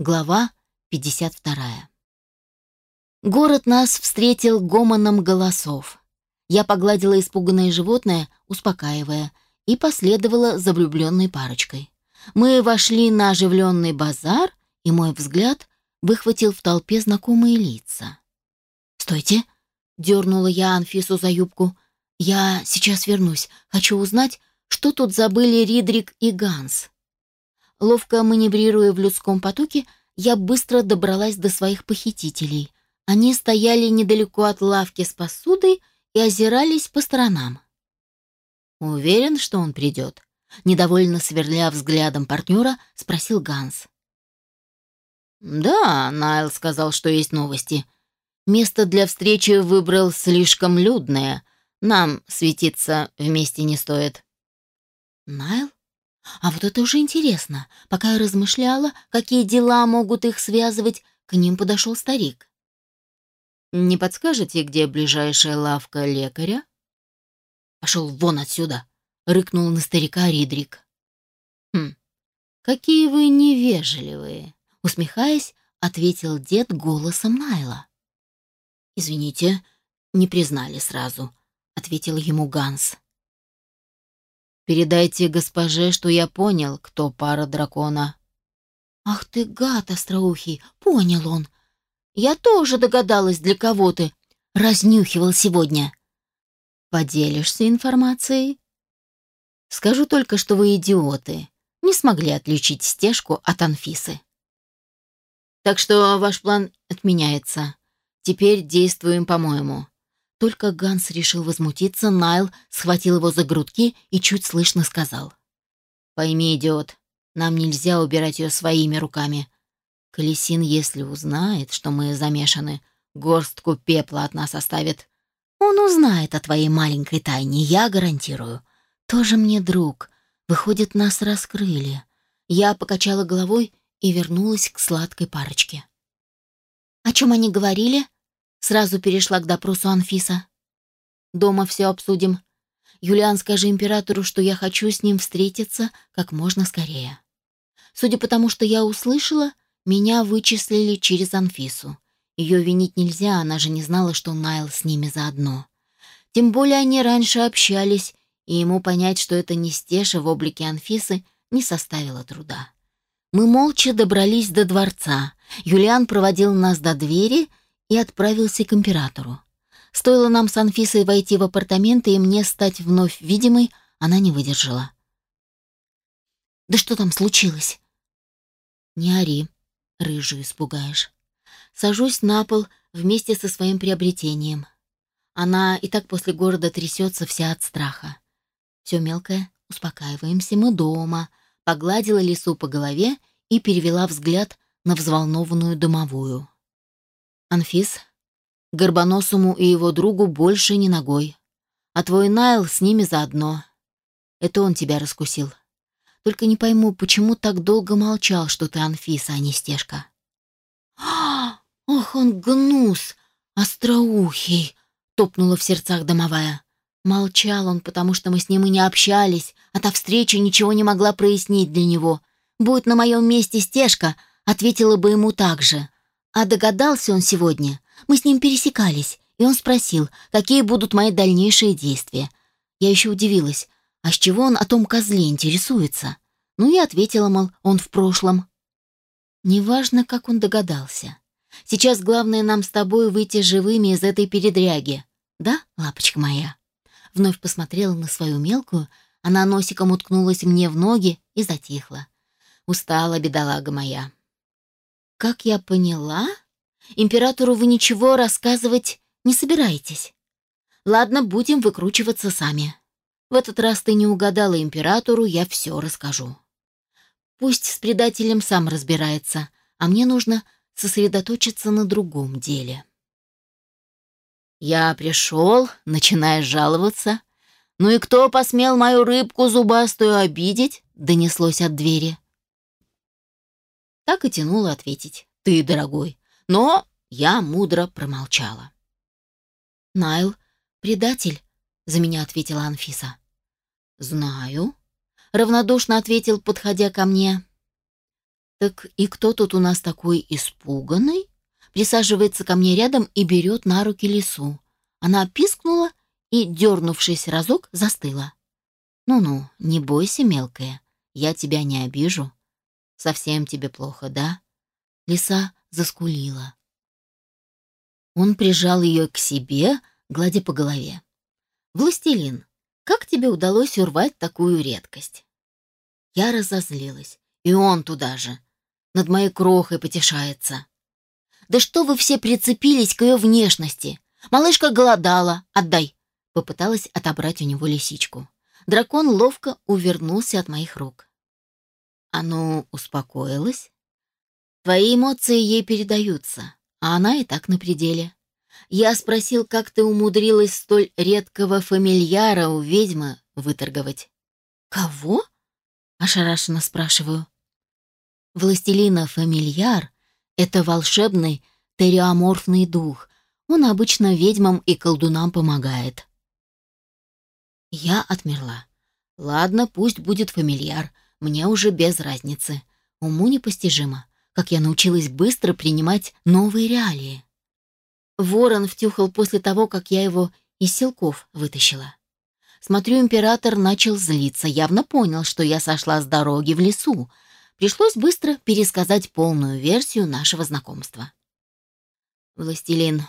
Глава 52. Город нас встретил гомоном голосов. Я погладила испуганное животное, успокаивая, и последовала за влюбленной парочкой. Мы вошли на оживленный базар, и мой взгляд выхватил в толпе знакомые лица. «Стойте!» — дернула я Анфису за юбку. «Я сейчас вернусь. Хочу узнать, что тут забыли Ридрик и Ганс». Ловко маневрируя в людском потоке, я быстро добралась до своих похитителей. Они стояли недалеко от лавки с посудой и озирались по сторонам. «Уверен, что он придет?» Недовольно сверля взглядом партнера, спросил Ганс. «Да, Найл сказал, что есть новости. Место для встречи выбрал слишком людное. Нам светиться вместе не стоит». «Найл? А вот это уже интересно. Пока я размышляла, какие дела могут их связывать, к ним подошел старик. «Не подскажете, где ближайшая лавка лекаря?» «Пошел вон отсюда!» — рыкнул на старика Ридрик. «Хм, какие вы невежливые!» — усмехаясь, ответил дед голосом Найла. «Извините, не признали сразу», — ответил ему Ганс. Передайте госпоже, что я понял, кто пара дракона». «Ах ты, гад остроухий, понял он. Я тоже догадалась, для кого ты разнюхивал сегодня». «Поделишься информацией?» «Скажу только, что вы идиоты, не смогли отличить стежку от Анфисы». «Так что ваш план отменяется. Теперь действуем по-моему. Только Ганс решил возмутиться, Найл схватил его за грудки и чуть слышно сказал. «Пойми, идиот, нам нельзя убирать ее своими руками. Колесин, если узнает, что мы замешаны, горстку пепла от нас оставит. Он узнает о твоей маленькой тайне, я гарантирую. Тоже мне друг. Выходит, нас раскрыли». Я покачала головой и вернулась к сладкой парочке. «О чем они говорили?» Сразу перешла к допросу Анфиса. «Дома все обсудим. Юлиан, скажи императору, что я хочу с ним встретиться как можно скорее». Судя по тому, что я услышала, меня вычислили через Анфису. Ее винить нельзя, она же не знала, что Найл с ними заодно. Тем более они раньше общались, и ему понять, что это не Стеша в облике Анфисы, не составило труда. Мы молча добрались до дворца. Юлиан проводил нас до двери и отправился к императору. Стоило нам с Анфисой войти в апартаменты и мне стать вновь видимой, она не выдержала. «Да что там случилось?» «Не ори, рыжую испугаешь». Сажусь на пол вместе со своим приобретением. Она и так после города трясется вся от страха. Все мелкое, успокаиваемся, мы дома. Погладила лису по голове и перевела взгляд на взволнованную домовую. Анфис, Горбоносому и его другу больше не ногой. А твой Найл с ними заодно. Это он тебя раскусил. Только не пойму, почему так долго молчал, что ты Анфиса, а не Стежка. «А, ох, он гнус, остроухий!» — топнула в сердцах домовая. Молчал он, потому что мы с ним и не общались, а та встреча ничего не могла прояснить для него. Будь на моем месте Стежка, ответила бы ему так же. А догадался он сегодня. Мы с ним пересекались, и он спросил, какие будут мои дальнейшие действия. Я еще удивилась, а с чего он о том козле интересуется? Ну, я ответила, мол, он в прошлом. Неважно, как он догадался. Сейчас главное нам с тобой выйти живыми из этой передряги. Да, лапочка моя? Вновь посмотрела на свою мелкую, она носиком уткнулась мне в ноги и затихла. Устала, бедолага моя. Как я поняла, императору вы ничего рассказывать не собираетесь. Ладно, будем выкручиваться сами. В этот раз ты не угадала императору, я все расскажу. Пусть с предателем сам разбирается, а мне нужно сосредоточиться на другом деле. Я пришел, начиная жаловаться. «Ну и кто посмел мою рыбку зубастую обидеть?» — донеслось от двери. Так и тянуло ответить «ты, дорогой», но я мудро промолчала. «Найл, предатель», — за меня ответила Анфиса. «Знаю», — равнодушно ответил, подходя ко мне. Так и кто тут у нас такой испуганный? Присаживается ко мне рядом и берет на руки лису. Она пискнула и, дернувшись разок, застыла. «Ну-ну, не бойся, мелкая, я тебя не обижу. Совсем тебе плохо, да?» Лиса заскулила. Он прижал ее к себе, гладя по голове. «Властелин, как тебе удалось урвать такую редкость?» Я разозлилась. И он туда же. Над моей крохой потешается. «Да что вы все прицепились к ее внешности? Малышка голодала. Отдай!» Попыталась отобрать у него лисичку. Дракон ловко увернулся от моих рук. «А ну, успокоилась?» «Твои эмоции ей передаются, а она и так на пределе. Я спросил, как ты умудрилась столь редкого фамильяра у ведьмы выторговать». «Кого?» — ошарашенно спрашиваю. «Властелина фамильяр — это волшебный териоморфный дух. Он обычно ведьмам и колдунам помогает». Я отмерла. «Ладно, пусть будет фамильяр. Мне уже без разницы. Уму непостижимо, как я научилась быстро принимать новые реалии. Ворон втюхал после того, как я его из силков вытащила. Смотрю, император начал злиться, явно понял, что я сошла с дороги в лесу. Пришлось быстро пересказать полную версию нашего знакомства. «Властелин,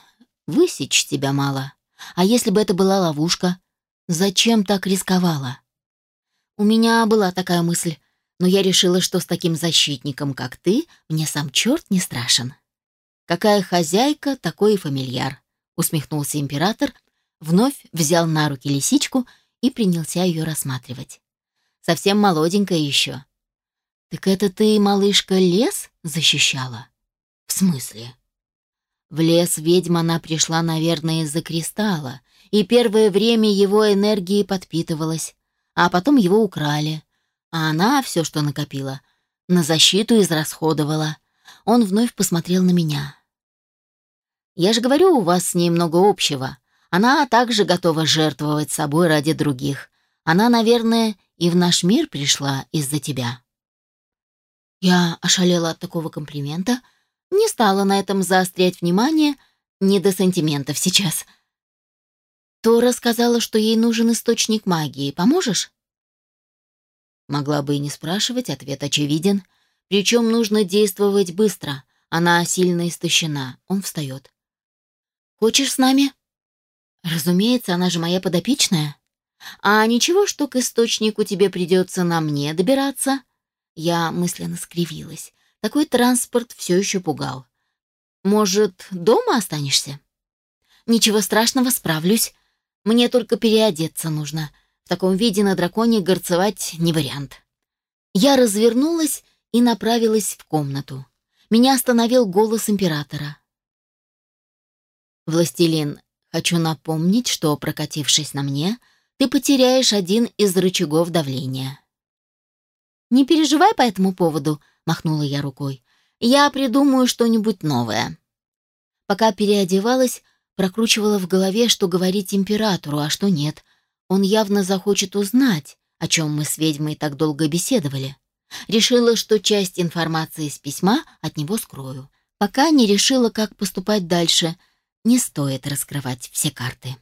высечь тебя мало. А если бы это была ловушка, зачем так рисковала?» У меня была такая мысль, но я решила, что с таким защитником, как ты, мне сам черт не страшен. «Какая хозяйка, такой и фамильяр», — усмехнулся император, вновь взял на руки лисичку и принялся ее рассматривать. «Совсем молоденькая еще». «Так это ты, малышка, лес защищала?» «В смысле?» В лес ведьма она пришла, наверное, из-за кристалла, и первое время его энергией подпитывалась, а потом его украли. А она все, что накопила, на защиту израсходовала. Он вновь посмотрел на меня. «Я же говорю, у вас с ней много общего. Она также готова жертвовать собой ради других. Она, наверное, и в наш мир пришла из-за тебя». Я ошалела от такого комплимента, не стала на этом заострять внимание, не до сантиментов сейчас. Тора сказала, что ей нужен источник магии. Поможешь? Могла бы и не спрашивать, ответ очевиден. Причем нужно действовать быстро. Она сильно истощена. Он встает. «Хочешь с нами?» Разумеется, она же моя подопечная. А ничего, что к источнику тебе придется на мне добираться? Я мысленно скривилась. Такой транспорт все еще пугал. Может, дома останешься? Ничего страшного, справлюсь. Мне только переодеться нужно. В таком виде на драконе горцевать не вариант. Я развернулась и направилась в комнату. Меня остановил голос императора. «Властелин, Хочу напомнить, что, прокатившись на мне, ты потеряешь один из рычагов давления. «Не переживай по этому поводу», — махнула я рукой. «Я придумаю что-нибудь новое». Пока переодевалась, прокручивала в голове, что говорить императору, а что нет. Он явно захочет узнать, о чем мы с ведьмой так долго беседовали. Решила, что часть информации из письма от него скрою. Пока не решила, как поступать дальше — не стоит раскрывать все карты.